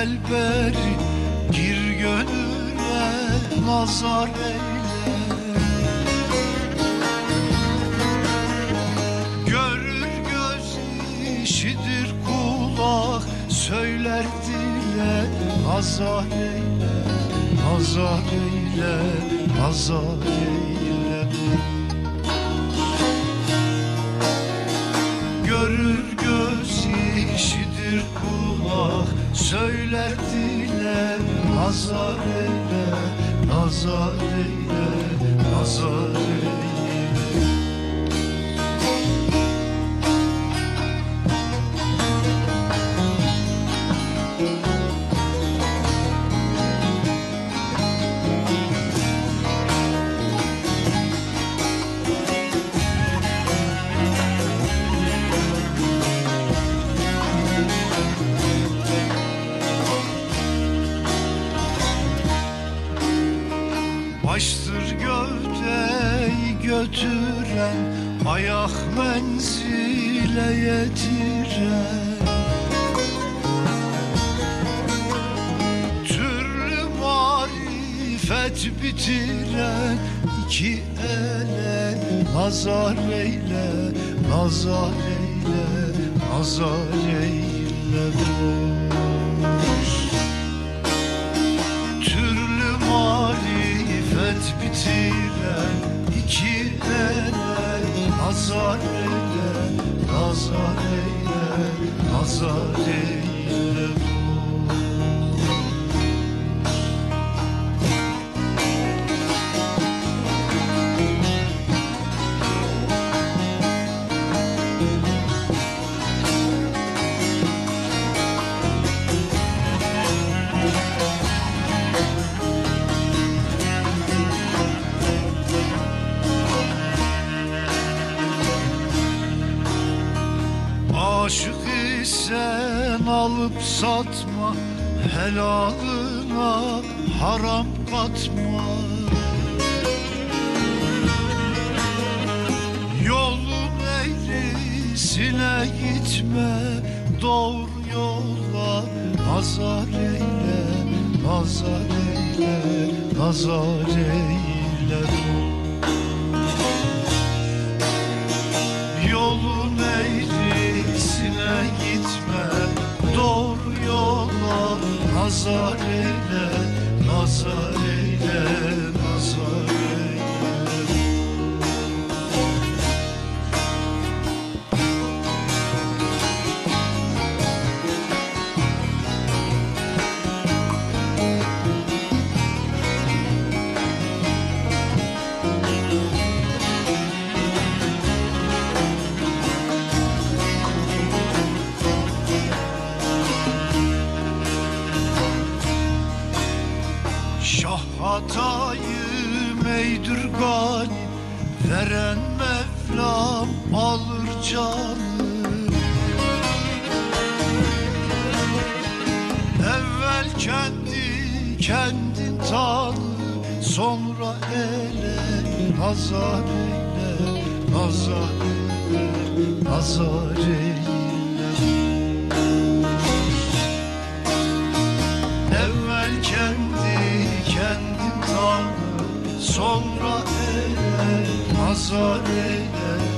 gel beri Gir gönüle nazar eyle. Görür göz işidir kulak Söyler dile nazar eyle Nazar eyle, nazar eyle dile nazar eyle Nazar eyle, nazar eyle götüren Ayak menzile yetiren. Türlü marifet bitiren iki ele Nazar eyle, nazar eyle, nazar eyle. Türlü marifet bitiren eyle, nazar eyle, nazar eyle Aşık isen alıp satma Helalına haram katma. Yolun eğrisine gitme Doğru yola nazar eyle Nazar eyle, nazar eyle Şah hatayı meydür galip Veren Mevlam alır canı. Evvel kendi kendin tanı. Sonra ele nazar eyle Nazar eyle, nazar eyle Sonra eyle Nazar eyle